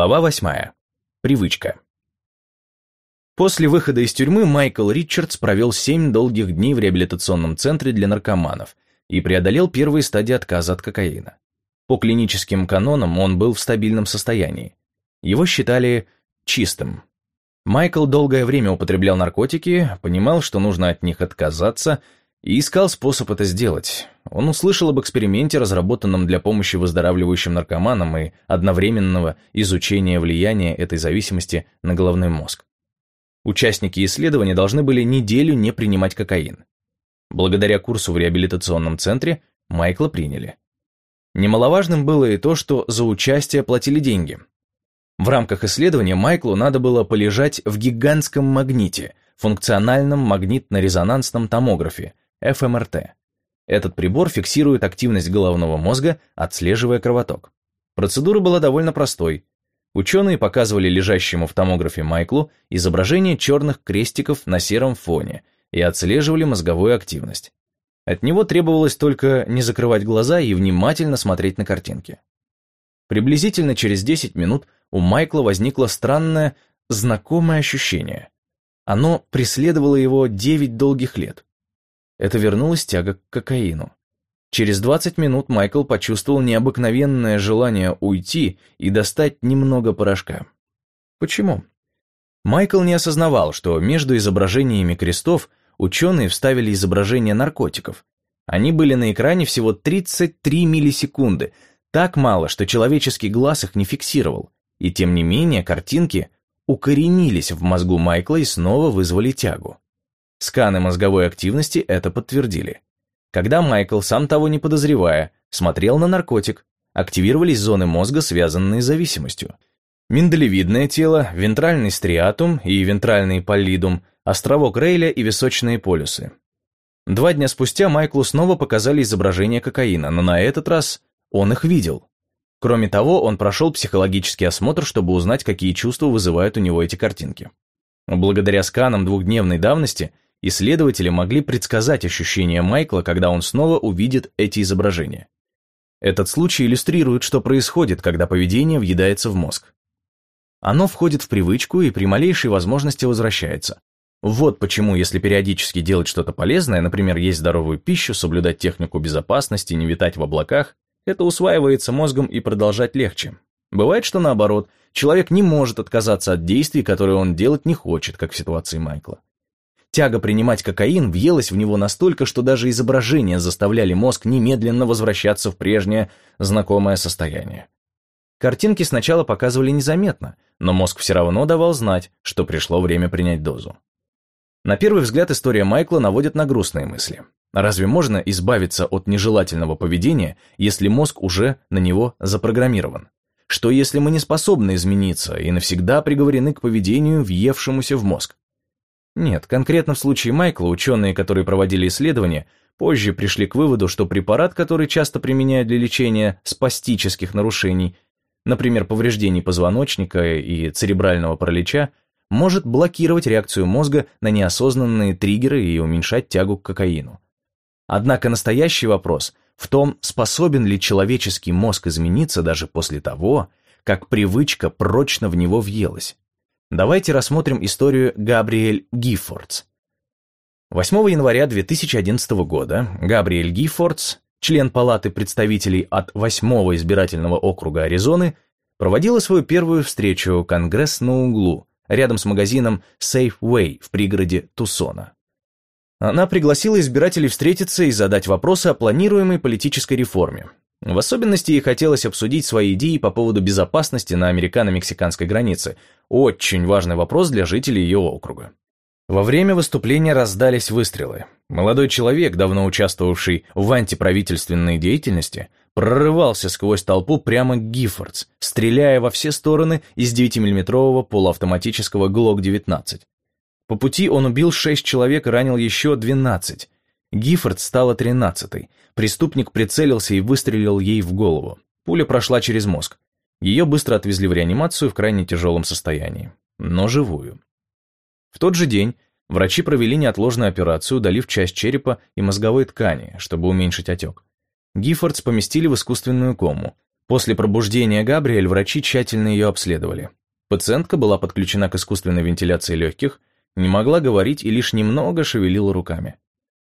Глава восьмая. Привычка. После выхода из тюрьмы Майкл Ричардс провел семь долгих дней в реабилитационном центре для наркоманов и преодолел первые стадии отказа от кокаина. По клиническим канонам он был в стабильном состоянии. Его считали чистым. Майкл долгое время употреблял наркотики, понимал, что нужно от них отказаться – и искал способ это сделать. Он услышал об эксперименте, разработанном для помощи выздоравливающим наркоманам и одновременного изучения влияния этой зависимости на головной мозг. Участники исследования должны были неделю не принимать кокаин. Благодаря курсу в реабилитационном центре Майкла приняли. Немаловажным было и то, что за участие платили деньги. В рамках исследования Майклу надо было полежать в гигантском магните, функциональном магнитно-резонансном томографе, ФМРТ. Этот прибор фиксирует активность головного мозга, отслеживая кровоток. Процедура была довольно простой. Ученые показывали лежащему в томографе Майклу изображение черных крестиков на сером фоне и отслеживали мозговую активность. От него требовалось только не закрывать глаза и внимательно смотреть на картинки. Приблизительно через 10 минут у Майкла возникло странное, знакомое ощущение. Оно преследовало его 9 долгих лет. Это вернулась тяга к кокаину. Через 20 минут Майкл почувствовал необыкновенное желание уйти и достать немного порошка. Почему? Майкл не осознавал, что между изображениями крестов ученые вставили изображения наркотиков. Они были на экране всего 33 миллисекунды, так мало, что человеческий глаз их не фиксировал. И тем не менее картинки укоренились в мозгу Майкла и снова вызвали тягу. Сканы мозговой активности это подтвердили. Когда Майкл, сам того не подозревая, смотрел на наркотик, активировались зоны мозга, связанные с зависимостью. Миндалевидное тело, вентральный стриатум и вентральный паллидум, островок Рейля и височные полюсы. Два дня спустя Майклу снова показали изображение кокаина, но на этот раз он их видел. Кроме того, он прошел психологический осмотр, чтобы узнать, какие чувства вызывают у него эти картинки. Благодаря сканам двухдневной давности исследователи могли предсказать ощущения Майкла, когда он снова увидит эти изображения. Этот случай иллюстрирует, что происходит, когда поведение въедается в мозг. Оно входит в привычку и при малейшей возможности возвращается. Вот почему, если периодически делать что-то полезное, например, есть здоровую пищу, соблюдать технику безопасности, не витать в облаках, это усваивается мозгом и продолжать легче. Бывает, что наоборот, человек не может отказаться от действий, которые он делать не хочет, как в ситуации Майкла. Тяга принимать кокаин въелась в него настолько, что даже изображения заставляли мозг немедленно возвращаться в прежнее знакомое состояние. Картинки сначала показывали незаметно, но мозг все равно давал знать, что пришло время принять дозу. На первый взгляд история Майкла наводит на грустные мысли. Разве можно избавиться от нежелательного поведения, если мозг уже на него запрограммирован? Что если мы не способны измениться и навсегда приговорены к поведению, въевшемуся в мозг? Нет, конкретно в случае Майкла ученые, которые проводили исследования, позже пришли к выводу, что препарат, который часто применяют для лечения спастических нарушений, например, повреждений позвоночника и церебрального паралича, может блокировать реакцию мозга на неосознанные триггеры и уменьшать тягу к кокаину. Однако настоящий вопрос в том, способен ли человеческий мозг измениться даже после того, как привычка прочно в него въелась. Давайте рассмотрим историю Габриэль Гиффордс. 8 января 2011 года Габриэль Гиффордс, член Палаты представителей от 8 избирательного округа Аризоны, проводила свою первую встречу «Конгресс на углу» рядом с магазином Safeway в пригороде Тусона. Она пригласила избирателей встретиться и задать вопросы о планируемой политической реформе. В особенности ей хотелось обсудить свои идеи по поводу безопасности на американо-мексиканской границе. Очень важный вопрос для жителей ее округа. Во время выступления раздались выстрелы. Молодой человек, давно участвовавший в антиправительственной деятельности, прорывался сквозь толпу прямо к Гиффордс, стреляя во все стороны из 9-миллиметрового полуавтоматического ГЛОК-19. По пути он убил 6 человек и ранил еще 12. Гиффорд стала тринадцатой. Преступник прицелился и выстрелил ей в голову. Пуля прошла через мозг. Ее быстро отвезли в реанимацию в крайне тяжелом состоянии. Но живую. В тот же день врачи провели неотложную операцию, удалив часть черепа и мозговой ткани, чтобы уменьшить отек. Гиффордс поместили в искусственную кому. После пробуждения Габриэль врачи тщательно ее обследовали. Пациентка была подключена к искусственной вентиляции легких, не могла говорить и лишь немного шевелила руками.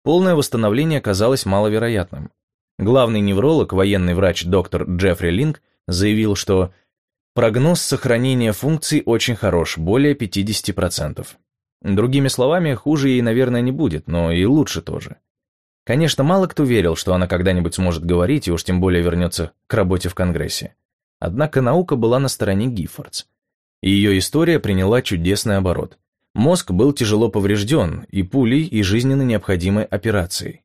Полное восстановление казалось маловероятным. Главный невролог, военный врач доктор Джеффри Линк, заявил, что прогноз сохранения функций очень хорош, более 50%. Другими словами, хуже ей, наверное, не будет, но и лучше тоже. Конечно, мало кто верил, что она когда-нибудь сможет говорить и уж тем более вернется к работе в Конгрессе. Однако наука была на стороне Гиффордс. И ее история приняла чудесный оборот. Мозг был тяжело поврежден и пулей, и жизненно необходимой операцией.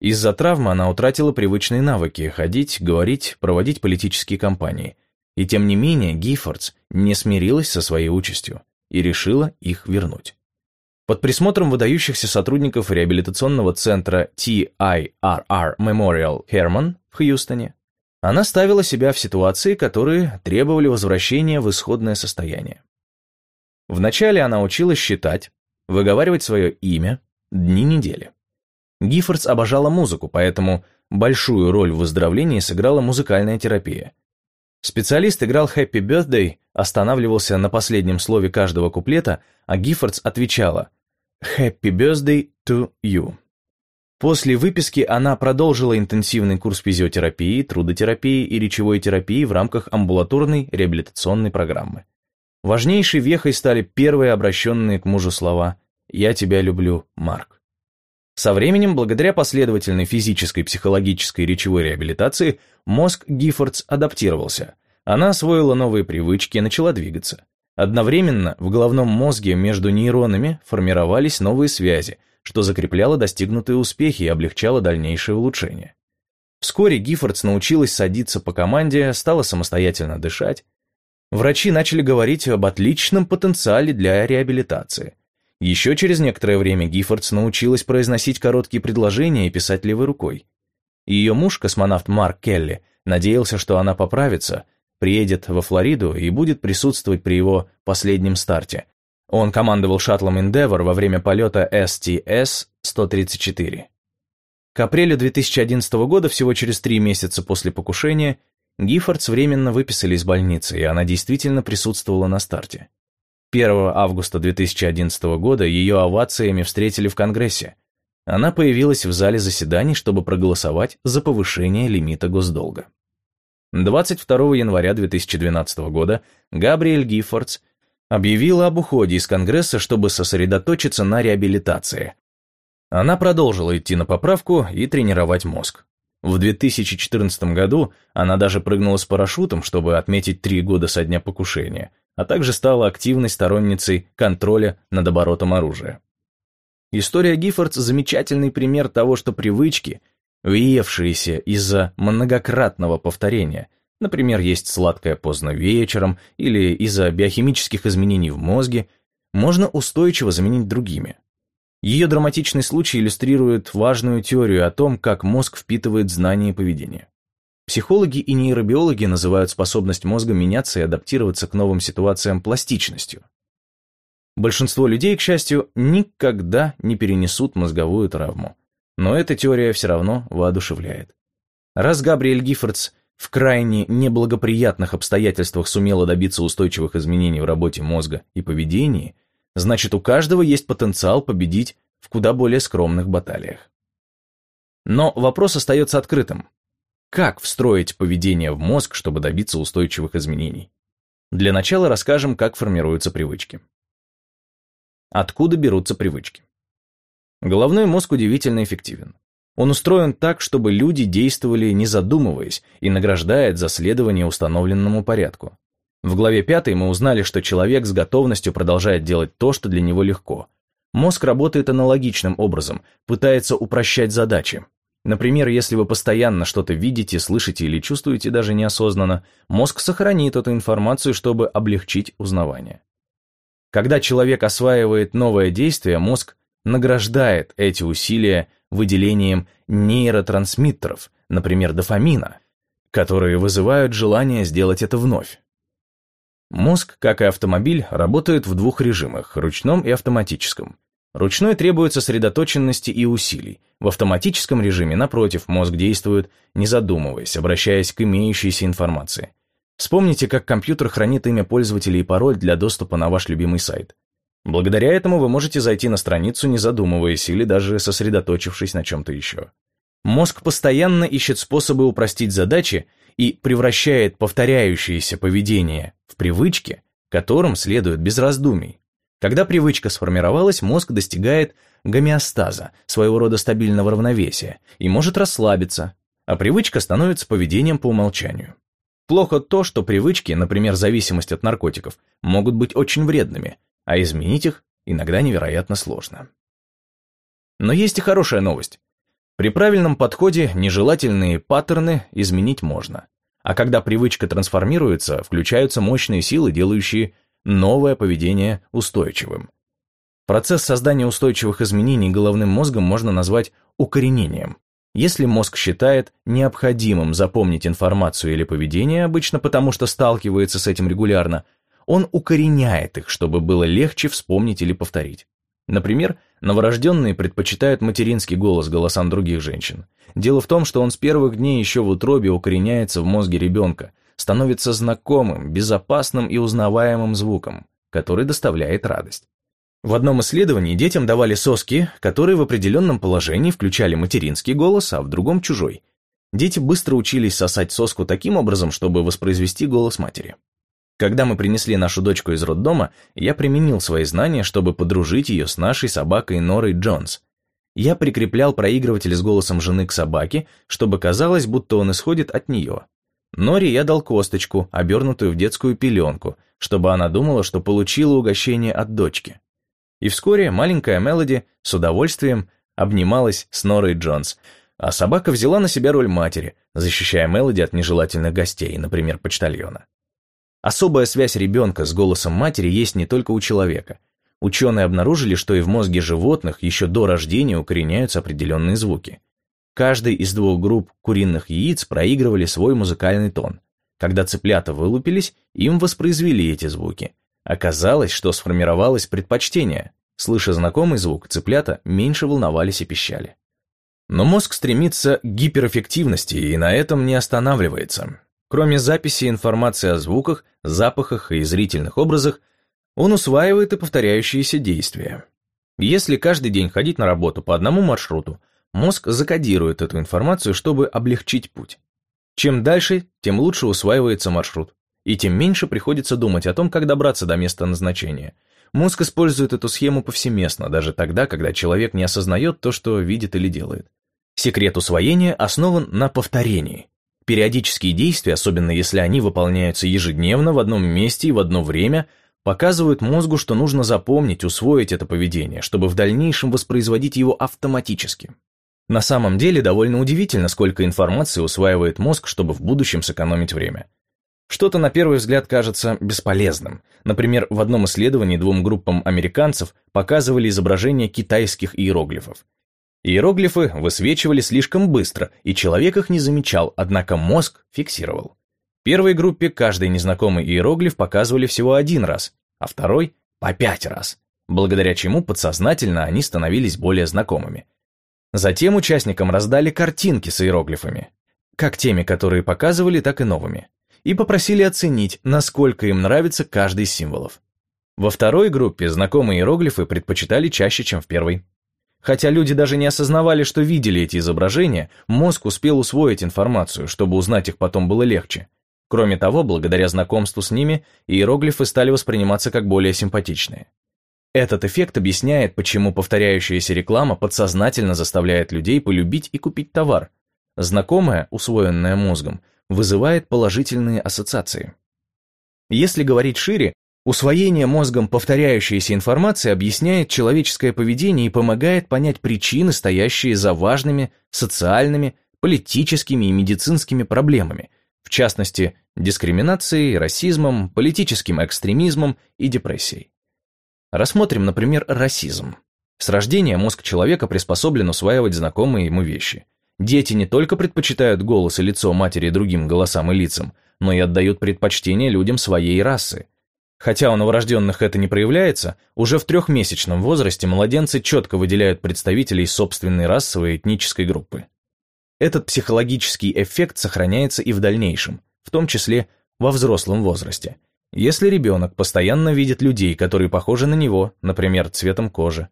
Из-за травмы она утратила привычные навыки – ходить, говорить, проводить политические кампании. И тем не менее Гиффордс не смирилась со своей участью и решила их вернуть. Под присмотром выдающихся сотрудников реабилитационного центра TIRR Memorial Herman в Хьюстоне, она ставила себя в ситуации, которые требовали возвращения в исходное состояние. Вначале она училась считать, выговаривать свое имя, дни недели. Гиффордс обожала музыку, поэтому большую роль в выздоровлении сыграла музыкальная терапия. Специалист играл «Happy Birthday», останавливался на последнем слове каждого куплета, а Гиффордс отвечала «Happy Birthday to you». После выписки она продолжила интенсивный курс физиотерапии, трудотерапии и речевой терапии в рамках амбулаторной реабилитационной программы. Важнейшей вехой стали первые обращенные к мужу слова «Я тебя люблю, Марк». Со временем, благодаря последовательной физической, психологической и речевой реабилитации, мозг Гиффордс адаптировался. Она освоила новые привычки и начала двигаться. Одновременно в головном мозге между нейронами формировались новые связи, что закрепляло достигнутые успехи и облегчало дальнейшее улучшение. Вскоре Гиффордс научилась садиться по команде, стала самостоятельно дышать. Врачи начали говорить об отличном потенциале для реабилитации. Еще через некоторое время Гиффордс научилась произносить короткие предложения и писать левой рукой. Ее муж, космонавт Марк Келли, надеялся, что она поправится, приедет во Флориду и будет присутствовать при его последнем старте. Он командовал шаттлом Endeavour во время полета STS-134. К апрелю 2011 года, всего через три месяца после покушения, Гиффордс временно выписали из больницы, и она действительно присутствовала на старте. 1 августа 2011 года ее овациями встретили в Конгрессе. Она появилась в зале заседаний, чтобы проголосовать за повышение лимита госдолга. 22 января 2012 года Габриэль Гиффордс объявила об уходе из Конгресса, чтобы сосредоточиться на реабилитации. Она продолжила идти на поправку и тренировать мозг. В 2014 году она даже прыгнула с парашютом, чтобы отметить три года со дня покушения, а также стала активной сторонницей контроля над оборотом оружия. История Гиффордс – замечательный пример того, что привычки, въевшиеся из-за многократного повторения, например, есть сладкое поздно вечером или из-за биохимических изменений в мозге, можно устойчиво заменить другими. Ее драматичный случай иллюстрирует важную теорию о том, как мозг впитывает знания и поведение. Психологи и нейробиологи называют способность мозга меняться и адаптироваться к новым ситуациям пластичностью. Большинство людей, к счастью, никогда не перенесут мозговую травму. Но эта теория все равно воодушевляет. Раз Габриэль Гиффордс в крайне неблагоприятных обстоятельствах сумела добиться устойчивых изменений в работе мозга и поведении, значит у каждого есть потенциал победить в куда более скромных баталиях. Но вопрос остается открытым. Как встроить поведение в мозг, чтобы добиться устойчивых изменений? Для начала расскажем, как формируются привычки. Откуда берутся привычки? Головной мозг удивительно эффективен. Он устроен так, чтобы люди действовали не задумываясь и награждает за следование установленному порядку. В главе 5 мы узнали, что человек с готовностью продолжает делать то, что для него легко. Мозг работает аналогичным образом, пытается упрощать задачи. Например, если вы постоянно что-то видите, слышите или чувствуете даже неосознанно, мозг сохранит эту информацию, чтобы облегчить узнавание. Когда человек осваивает новое действие, мозг награждает эти усилия выделением нейротрансмиттеров, например, дофамина, которые вызывают желание сделать это вновь. Мозг, как и автомобиль, работает в двух режимах – ручном и автоматическом. Ручной требует сосредоточенности и усилий. В автоматическом режиме, напротив, мозг действует, не задумываясь, обращаясь к имеющейся информации. Вспомните, как компьютер хранит имя пользователя и пароль для доступа на ваш любимый сайт. Благодаря этому вы можете зайти на страницу, не задумываясь или даже сосредоточившись на чем-то еще. Мозг постоянно ищет способы упростить задачи и превращает повторяющееся поведение в привычки, которым следует без раздумий. Когда привычка сформировалась, мозг достигает гомеостаза, своего рода стабильного равновесия, и может расслабиться, а привычка становится поведением по умолчанию. Плохо то, что привычки, например, зависимость от наркотиков, могут быть очень вредными, а изменить их иногда невероятно сложно. Но есть и хорошая новость. При правильном подходе нежелательные паттерны изменить можно. А когда привычка трансформируется, включаются мощные силы, делающие новое поведение устойчивым. Процесс создания устойчивых изменений головным мозгом можно назвать укоренением. Если мозг считает необходимым запомнить информацию или поведение, обычно потому что сталкивается с этим регулярно, он укореняет их, чтобы было легче вспомнить или повторить. Например, новорожденные предпочитают материнский голос голосам других женщин. Дело в том, что он с первых дней еще в утробе укореняется в мозге ребенка, становится знакомым, безопасным и узнаваемым звуком, который доставляет радость. В одном исследовании детям давали соски, которые в определенном положении включали материнский голос, а в другом чужой. Дети быстро учились сосать соску таким образом, чтобы воспроизвести голос матери. Когда мы принесли нашу дочку из роддома, я применил свои знания, чтобы подружить ее с нашей собакой Норой Джонс. Я прикреплял проигрыватель с голосом жены к собаке, чтобы казалось, будто он исходит от нее. Норе я дал косточку, обернутую в детскую пеленку, чтобы она думала, что получила угощение от дочки. И вскоре маленькая Мелоди с удовольствием обнималась с Норой Джонс, а собака взяла на себя роль матери, защищая Мелоди от нежелательных гостей, например, почтальона. Особая связь ребенка с голосом матери есть не только у человека. Ученые обнаружили, что и в мозге животных еще до рождения укореняются определенные звуки. Каждый из двух групп куриных яиц проигрывали свой музыкальный тон. Когда цыплята вылупились, им воспроизвели эти звуки. Оказалось, что сформировалось предпочтение. Слыша знакомый звук, цыплята меньше волновались и пищали. Но мозг стремится к гиперэффективности и на этом не останавливается. Кроме записи информации о звуках, запахах и зрительных образах, он усваивает и повторяющиеся действия. Если каждый день ходить на работу по одному маршруту, мозг закодирует эту информацию, чтобы облегчить путь. Чем дальше, тем лучше усваивается маршрут, и тем меньше приходится думать о том, как добраться до места назначения. Мозг использует эту схему повсеместно, даже тогда, когда человек не осознает то, что видит или делает. Секрет усвоения основан на повторении. Периодические действия, особенно если они выполняются ежедневно в одном месте и в одно время, показывают мозгу, что нужно запомнить, усвоить это поведение, чтобы в дальнейшем воспроизводить его автоматически. На самом деле довольно удивительно, сколько информации усваивает мозг, чтобы в будущем сэкономить время. Что-то на первый взгляд кажется бесполезным. Например, в одном исследовании двум группам американцев показывали изображения китайских иероглифов. Иероглифы высвечивали слишком быстро, и человек их не замечал, однако мозг фиксировал. Первой группе каждый незнакомый иероглиф показывали всего один раз, а второй – по пять раз, благодаря чему подсознательно они становились более знакомыми. Затем участникам раздали картинки с иероглифами, как теми, которые показывали, так и новыми, и попросили оценить, насколько им нравится каждый из символов. Во второй группе знакомые иероглифы предпочитали чаще, чем в первой. Хотя люди даже не осознавали, что видели эти изображения, мозг успел усвоить информацию, чтобы узнать их потом было легче. Кроме того, благодаря знакомству с ними, иероглифы стали восприниматься как более симпатичные. Этот эффект объясняет, почему повторяющаяся реклама подсознательно заставляет людей полюбить и купить товар. Знакомое, усвоенное мозгом, вызывает положительные ассоциации. Если говорить шире, Усвоение мозгом повторяющейся информации объясняет человеческое поведение и помогает понять причины, стоящие за важными социальными, политическими и медицинскими проблемами, в частности, дискриминацией, расизмом, политическим экстремизмом и депрессией. Рассмотрим, например, расизм. С рождения мозг человека приспособлен усваивать знакомые ему вещи. Дети не только предпочитают голос и лицо матери другим голосам и лицам, но и отдают предпочтение людям своей расы – Хотя у новорожденных это не проявляется, уже в трехмесячном возрасте младенцы четко выделяют представителей собственной расовой и этнической группы. Этот психологический эффект сохраняется и в дальнейшем, в том числе во взрослом возрасте. Если ребенок постоянно видит людей, которые похожи на него, например, цветом кожи,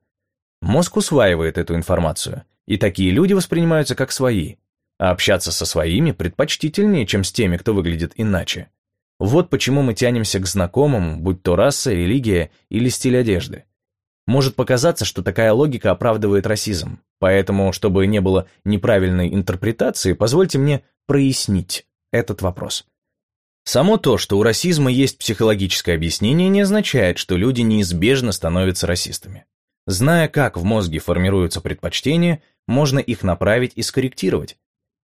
мозг усваивает эту информацию, и такие люди воспринимаются как свои, а общаться со своими предпочтительнее, чем с теми, кто выглядит иначе. Вот почему мы тянемся к знакомым, будь то раса, религия или стиль одежды. Может показаться, что такая логика оправдывает расизм, поэтому, чтобы не было неправильной интерпретации, позвольте мне прояснить этот вопрос. Само то, что у расизма есть психологическое объяснение, не означает, что люди неизбежно становятся расистами. Зная, как в мозге формируются предпочтения, можно их направить и скорректировать.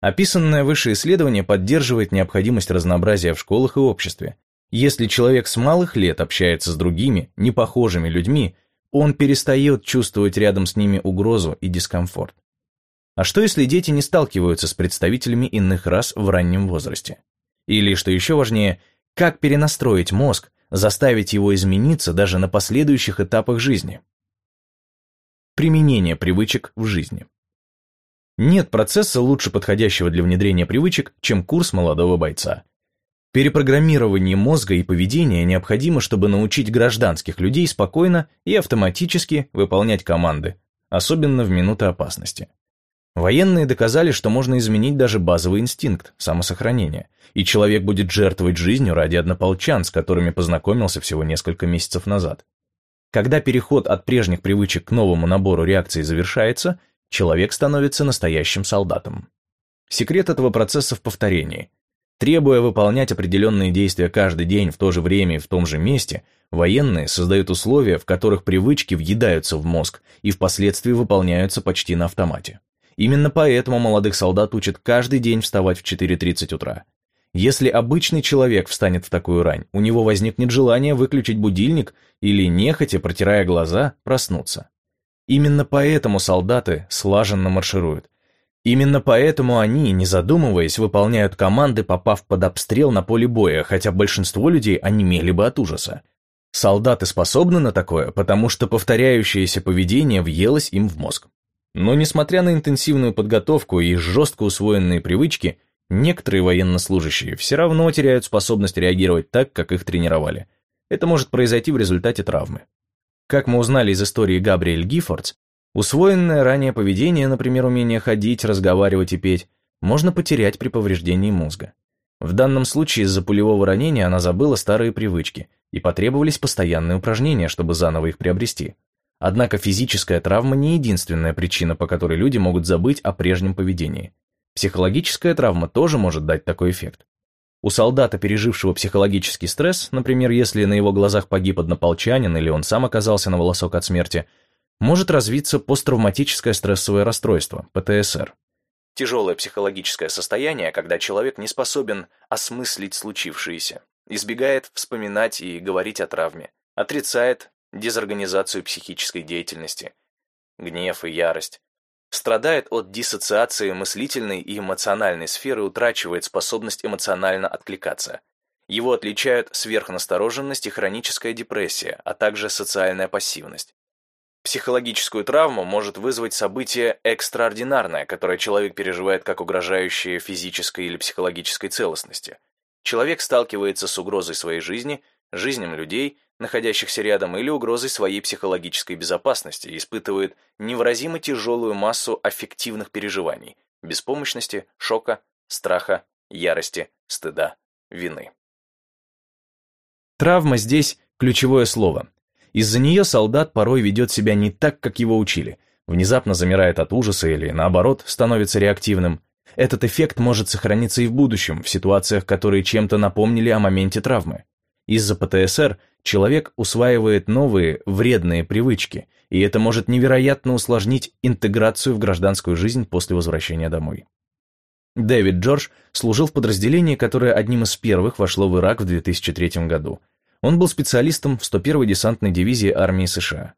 Описанное выше исследование поддерживает необходимость разнообразия в школах и обществе. Если человек с малых лет общается с другими, непохожими людьми, он перестает чувствовать рядом с ними угрозу и дискомфорт. А что если дети не сталкиваются с представителями иных рас в раннем возрасте? Или, что еще важнее, как перенастроить мозг, заставить его измениться даже на последующих этапах жизни? Применение привычек в жизни. Нет процесса лучше подходящего для внедрения привычек, чем курс молодого бойца. Перепрограммирование мозга и поведения необходимо, чтобы научить гражданских людей спокойно и автоматически выполнять команды, особенно в минуты опасности. Военные доказали, что можно изменить даже базовый инстинкт самосохранения, и человек будет жертвовать жизнью ради однополчан, с которыми познакомился всего несколько месяцев назад. Когда переход от прежних привычек к новому набору реакций завершается – человек становится настоящим солдатом. Секрет этого процесса в повторении. Требуя выполнять определенные действия каждый день в то же время и в том же месте, военные создают условия, в которых привычки въедаются в мозг и впоследствии выполняются почти на автомате. Именно поэтому молодых солдат учат каждый день вставать в 4.30 утра. Если обычный человек встанет в такую рань, у него возникнет желание выключить будильник или, нехотя, протирая глаза, проснуться. Именно поэтому солдаты слаженно маршируют. Именно поэтому они, не задумываясь, выполняют команды, попав под обстрел на поле боя, хотя большинство людей онемели бы от ужаса. Солдаты способны на такое, потому что повторяющееся поведение въелось им в мозг. Но несмотря на интенсивную подготовку и жестко усвоенные привычки, некоторые военнослужащие все равно теряют способность реагировать так, как их тренировали. Это может произойти в результате травмы. Как мы узнали из истории Габриэль Гиффордс, усвоенное ранее поведение, например, умение ходить, разговаривать и петь, можно потерять при повреждении мозга. В данном случае из-за пулевого ранения она забыла старые привычки, и потребовались постоянные упражнения, чтобы заново их приобрести. Однако физическая травма не единственная причина, по которой люди могут забыть о прежнем поведении. Психологическая травма тоже может дать такой эффект. У солдата, пережившего психологический стресс, например, если на его глазах погиб однополчанин или он сам оказался на волосок от смерти, может развиться посттравматическое стрессовое расстройство, ПТСР. Тяжелое психологическое состояние, когда человек не способен осмыслить случившееся, избегает вспоминать и говорить о травме, отрицает дезорганизацию психической деятельности, гнев и ярость, страдает от диссоциации мыслительной и эмоциональной сферы, утрачивает способность эмоционально откликаться. Его отличают сверхнастороженность и хроническая депрессия, а также социальная пассивность. Психологическую травму может вызвать событие экстраординарное, которое человек переживает как угрожающее физической или психологической целостности. Человек сталкивается с угрозой своей жизни, жизням людей находящихся рядом, или угрозой своей психологической безопасности и испытывает невыразимо тяжелую массу аффективных переживаний, беспомощности, шока, страха, ярости, стыда, вины. Травма здесь ключевое слово. Из-за нее солдат порой ведет себя не так, как его учили, внезапно замирает от ужаса или, наоборот, становится реактивным. Этот эффект может сохраниться и в будущем, в ситуациях, которые чем-то напомнили о моменте травмы. Из-за ПТСР человек усваивает новые вредные привычки, и это может невероятно усложнить интеграцию в гражданскую жизнь после возвращения домой. Дэвид Джордж служил в подразделении, которое одним из первых вошло в Ирак в 2003 году. Он был специалистом в 101-й десантной дивизии армии США.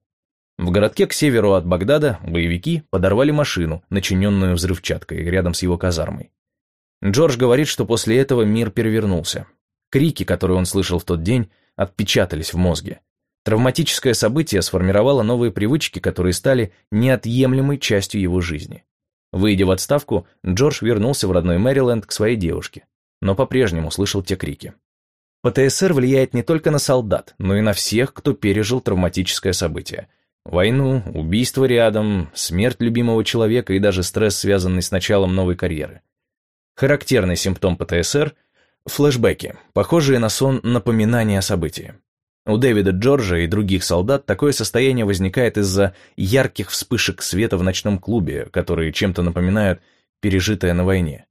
В городке к северу от Багдада боевики подорвали машину, начиненную взрывчаткой, рядом с его казармой. Джордж говорит, что после этого мир перевернулся. Крики, которые он слышал в тот день, отпечатались в мозге. Травматическое событие сформировало новые привычки, которые стали неотъемлемой частью его жизни. Выйдя в отставку, Джордж вернулся в родной Мэриленд к своей девушке, но по-прежнему слышал те крики. ПТСР влияет не только на солдат, но и на всех, кто пережил травматическое событие. Войну, убийство рядом, смерть любимого человека и даже стресс, связанный с началом новой карьеры. Характерный симптом ПТСР – флешбеки, похожие на сон напоминания о событии. У Дэвида Джорджа и других солдат такое состояние возникает из-за ярких вспышек света в ночном клубе, которые чем-то напоминают пережитое на войне.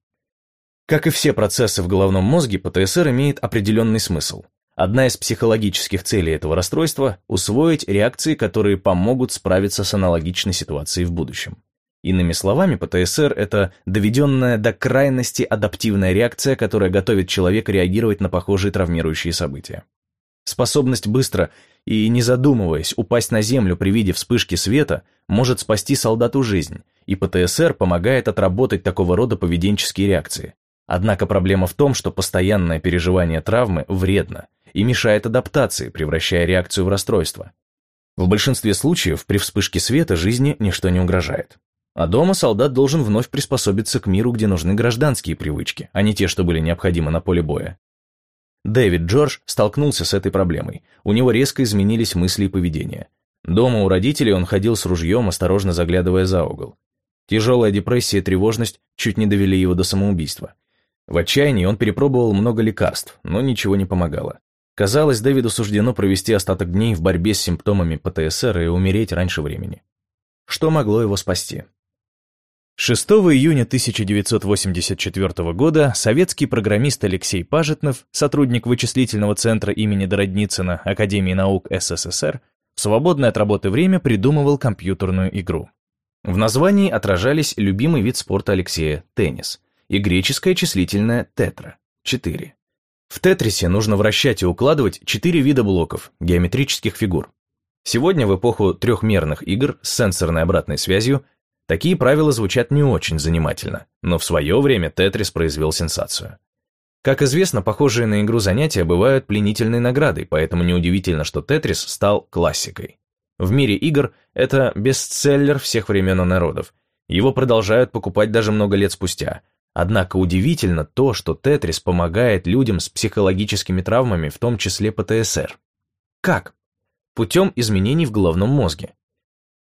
Как и все процессы в головном мозге, ПТСР имеет определенный смысл. Одна из психологических целей этого расстройства – усвоить реакции, которые помогут справиться с аналогичной ситуацией в будущем. Иными словами, ПТСР – это доведенная до крайности адаптивная реакция, которая готовит человека реагировать на похожие травмирующие события. Способность быстро и, не задумываясь, упасть на землю при виде вспышки света может спасти солдату жизнь, и ПТСР помогает отработать такого рода поведенческие реакции. Однако проблема в том, что постоянное переживание травмы вредно и мешает адаптации, превращая реакцию в расстройство. В большинстве случаев при вспышке света жизни ничто не угрожает. А дома солдат должен вновь приспособиться к миру, где нужны гражданские привычки, а не те, что были необходимы на поле боя. Дэвид Джордж столкнулся с этой проблемой. У него резко изменились мысли и поведение. Дома у родителей он ходил с ружьем, осторожно заглядывая за угол. Тяжелая депрессия и тревожность чуть не довели его до самоубийства. В отчаянии он перепробовал много лекарств, но ничего не помогало. Казалось, Дэвиду суждено провести остаток дней в борьбе с симптомами ПТСР и умереть раньше времени. Что могло его спасти? 6 июня 1984 года советский программист Алексей Пажетнов, сотрудник вычислительного центра имени Дородницына Академии наук СССР, в свободное от работы время придумывал компьютерную игру. В названии отражались любимый вид спорта Алексея – теннис и греческое числительное тетра – 4. В тетрисе нужно вращать и укладывать четыре вида блоков, геометрических фигур. Сегодня, в эпоху трехмерных игр с сенсорной обратной связью, такие правила звучат не очень занимательно, но в свое время Тетрис произвел сенсацию. Как известно, похожие на игру занятия бывают пленительной наградой, поэтому неудивительно, что Тетрис стал классикой. В мире игр это бестселлер всех времен и народов. Его продолжают покупать даже много лет спустя – Однако удивительно то, что Тетрис помогает людям с психологическими травмами, в том числе ПТСР. Как? Путем изменений в головном мозге.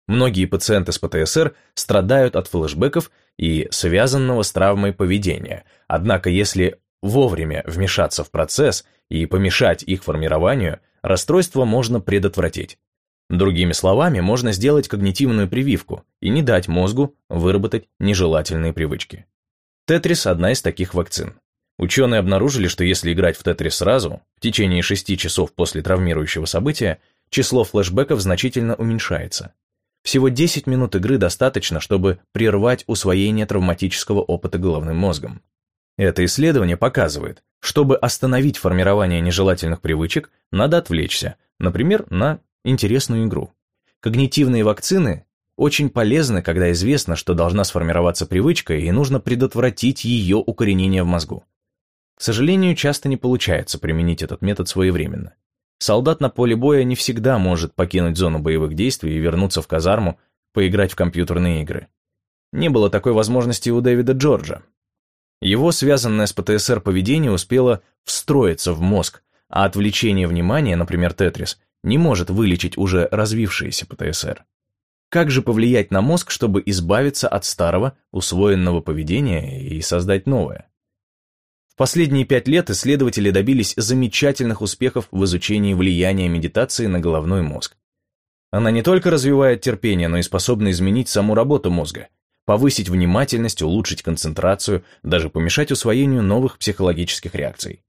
Многие пациенты с ПТСР страдают от флешбеков и связанного с травмой поведения. Однако если вовремя вмешаться в процесс и помешать их формированию, расстройство можно предотвратить. Другими словами, можно сделать когнитивную прививку и не дать мозгу выработать нежелательные привычки. Тетрис – одна из таких вакцин. Ученые обнаружили, что если играть в Тетрис сразу, в течение 6 часов после травмирующего события, число флешбеков значительно уменьшается. Всего 10 минут игры достаточно, чтобы прервать усвоение травматического опыта головным мозгом. Это исследование показывает, чтобы остановить формирование нежелательных привычек, надо отвлечься, например, на интересную игру. Когнитивные вакцины очень полезны, когда известно, что должна сформироваться привычка и нужно предотвратить ее укоренение в мозгу. К сожалению, часто не получается применить этот метод своевременно. Солдат на поле боя не всегда может покинуть зону боевых действий и вернуться в казарму, поиграть в компьютерные игры. Не было такой возможности у Дэвида Джорджа. Его связанное с ПТСР поведение успело встроиться в мозг, а отвлечение внимания, например, Тетрис, не может вылечить уже развившееся ПТСР. Как же повлиять на мозг, чтобы избавиться от старого, усвоенного поведения и создать новое? В последние пять лет исследователи добились замечательных успехов в изучении влияния медитации на головной мозг. Она не только развивает терпение, но и способна изменить саму работу мозга, повысить внимательность, улучшить концентрацию, даже помешать усвоению новых психологических реакций.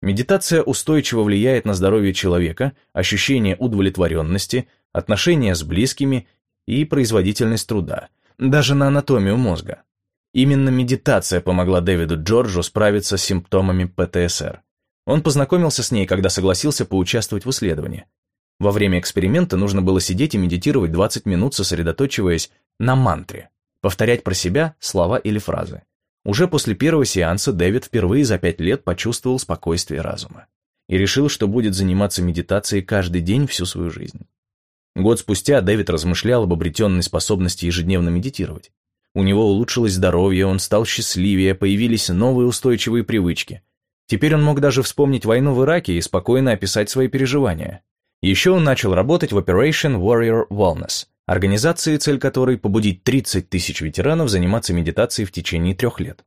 Медитация устойчиво влияет на здоровье человека, ощущение удовлетворенности, отношения с близкими и производительность труда, даже на анатомию мозга. Именно медитация помогла Дэвиду Джорджу справиться с симптомами ПТСР. Он познакомился с ней, когда согласился поучаствовать в исследовании. Во время эксперимента нужно было сидеть и медитировать 20 минут, сосредоточиваясь на мантре, повторять про себя слова или фразы. Уже после первого сеанса Дэвид впервые за пять лет почувствовал спокойствие разума. и решил, что будет заниматься медитацией каждый день всю свою жизнь. Год спустя Дэвид размышлял об обретенной способности ежедневно медитировать. У него улучшилось здоровье, он стал счастливее, появились новые устойчивые привычки. Теперь он мог даже вспомнить войну в Ираке и спокойно описать свои переживания. Еще он начал работать в Operation Warrior Wellness, организации, цель которой побудить 30 тысяч ветеранов заниматься медитацией в течение трех лет.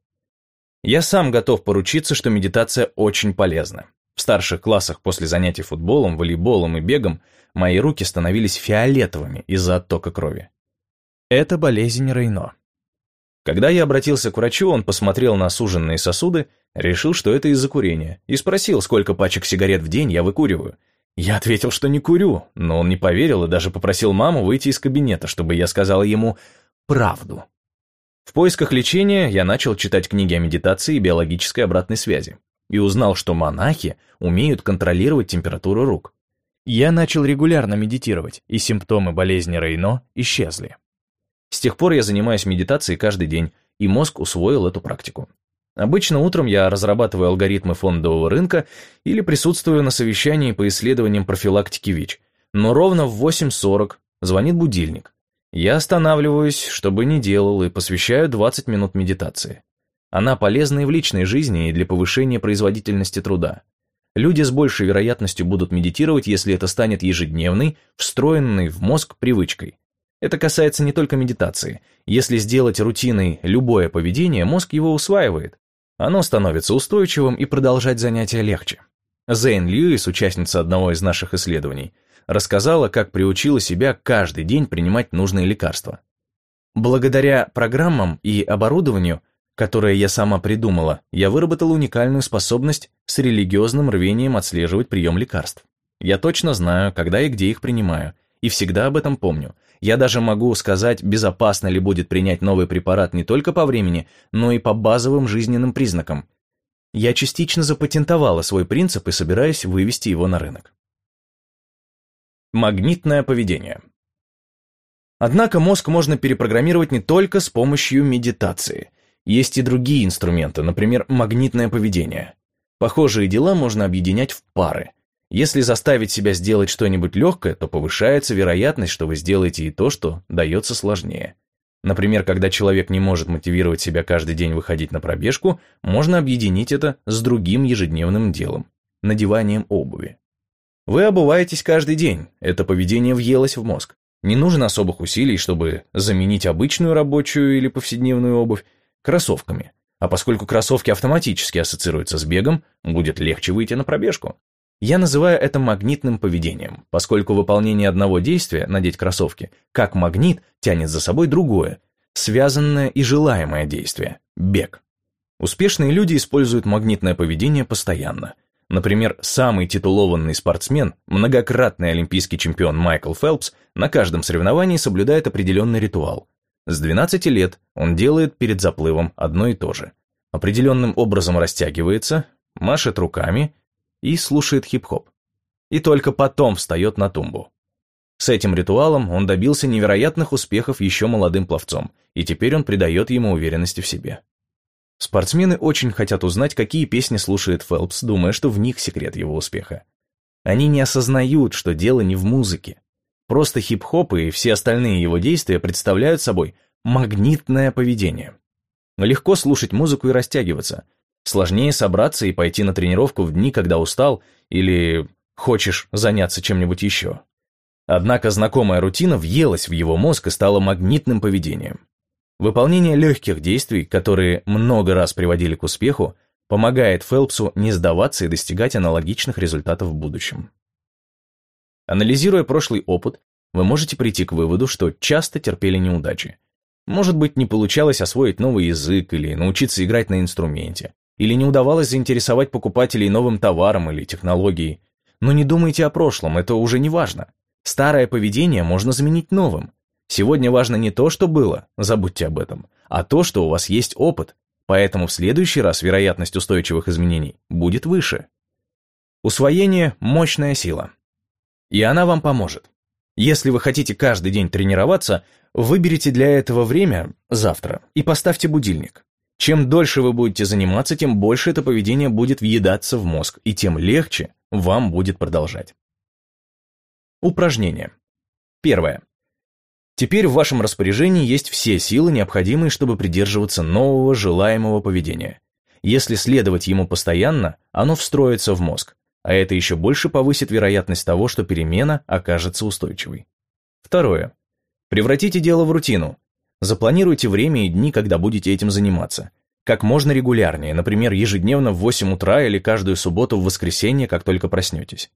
Я сам готов поручиться, что медитация очень полезна. В старших классах после занятий футболом, волейболом и бегом мои руки становились фиолетовыми из-за оттока крови. Это болезнь Рейно. Когда я обратился к врачу, он посмотрел на суженные сосуды, решил, что это из-за курения, и спросил, сколько пачек сигарет в день я выкуриваю. Я ответил, что не курю, но он не поверил и даже попросил маму выйти из кабинета, чтобы я сказал ему правду. В поисках лечения я начал читать книги о медитации и биологической обратной связи и узнал, что монахи умеют контролировать температуру рук. Я начал регулярно медитировать, и симптомы болезни Рейно исчезли. С тех пор я занимаюсь медитацией каждый день, и мозг усвоил эту практику. Обычно утром я разрабатываю алгоритмы фондового рынка или присутствую на совещании по исследованиям профилактики ВИЧ, но ровно в 8.40 звонит будильник, я останавливаюсь, чтобы не делал, и посвящаю 20 минут медитации. Она полезна и в личной жизни, и для повышения производительности труда. Люди с большей вероятностью будут медитировать, если это станет ежедневной, встроенной в мозг привычкой. Это касается не только медитации. Если сделать рутиной любое поведение, мозг его усваивает. Оно становится устойчивым и продолжать занятия легче. Зейн Льюис, участница одного из наших исследований, рассказала, как приучила себя каждый день принимать нужные лекарства. Благодаря программам и оборудованию, которое я сама придумала, я выработала уникальную способность с религиозным рвением отслеживать прием лекарств. Я точно знаю, когда и где их принимаю, и всегда об этом помню. Я даже могу сказать, безопасно ли будет принять новый препарат не только по времени, но и по базовым жизненным признакам. Я частично запатентовала свой принцип и собираюсь вывести его на рынок. Магнитное поведение. Однако мозг можно перепрограммировать не только с помощью медитации. Есть и другие инструменты, например, магнитное поведение. Похожие дела можно объединять в пары. Если заставить себя сделать что-нибудь легкое, то повышается вероятность, что вы сделаете и то, что дается сложнее. Например, когда человек не может мотивировать себя каждый день выходить на пробежку, можно объединить это с другим ежедневным делом – надеванием обуви. Вы обуваетесь каждый день, это поведение въелось в мозг. Не нужно особых усилий, чтобы заменить обычную рабочую или повседневную обувь кроссовками. А поскольку кроссовки автоматически ассоциируются с бегом, будет легче выйти на пробежку. Я называю это магнитным поведением, поскольку выполнение одного действия, надеть кроссовки, как магнит тянет за собой другое, связанное и желаемое действие – бег. Успешные люди используют магнитное поведение постоянно – Например, самый титулованный спортсмен, многократный олимпийский чемпион Майкл Фелпс, на каждом соревновании соблюдает определенный ритуал. С 12 лет он делает перед заплывом одно и то же. Определенным образом растягивается, машет руками и слушает хип-хоп. И только потом встает на тумбу. С этим ритуалом он добился невероятных успехов еще молодым пловцом, и теперь он придает ему уверенности в себе. Спортсмены очень хотят узнать, какие песни слушает Фелпс, думая, что в них секрет его успеха. Они не осознают, что дело не в музыке. Просто хип-хоп и все остальные его действия представляют собой магнитное поведение. Легко слушать музыку и растягиваться. Сложнее собраться и пойти на тренировку в дни, когда устал или хочешь заняться чем-нибудь еще. Однако знакомая рутина въелась в его мозг и стала магнитным поведением. Выполнение легких действий, которые много раз приводили к успеху, помогает Фелпсу не сдаваться и достигать аналогичных результатов в будущем. Анализируя прошлый опыт, вы можете прийти к выводу, что часто терпели неудачи. Может быть, не получалось освоить новый язык или научиться играть на инструменте, или не удавалось заинтересовать покупателей новым товаром или технологией. Но не думайте о прошлом, это уже не важно. Старое поведение можно заменить новым. Сегодня важно не то, что было, забудьте об этом, а то, что у вас есть опыт, поэтому в следующий раз вероятность устойчивых изменений будет выше. Усвоение – мощная сила. И она вам поможет. Если вы хотите каждый день тренироваться, выберите для этого время завтра и поставьте будильник. Чем дольше вы будете заниматься, тем больше это поведение будет въедаться в мозг, и тем легче вам будет продолжать. Упражнение. Первое. Теперь в вашем распоряжении есть все силы, необходимые, чтобы придерживаться нового желаемого поведения. Если следовать ему постоянно, оно встроится в мозг, а это еще больше повысит вероятность того, что перемена окажется устойчивой. Второе. Превратите дело в рутину. Запланируйте время и дни, когда будете этим заниматься. Как можно регулярнее, например, ежедневно в 8 утра или каждую субботу в воскресенье, как только проснетесь.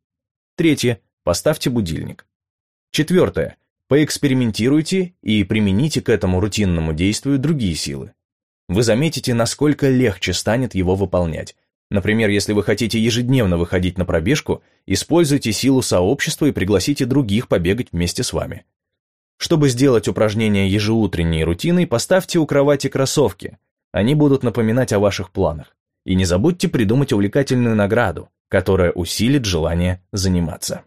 Третье. Поставьте будильник. Четвертое. Поэкспериментируйте и примените к этому рутинному действию другие силы. Вы заметите, насколько легче станет его выполнять. Например, если вы хотите ежедневно выходить на пробежку, используйте силу сообщества и пригласите других побегать вместе с вами. Чтобы сделать упражнения ежеутренней рутиной, поставьте у кровати кроссовки. Они будут напоминать о ваших планах. И не забудьте придумать увлекательную награду, которая усилит желание заниматься.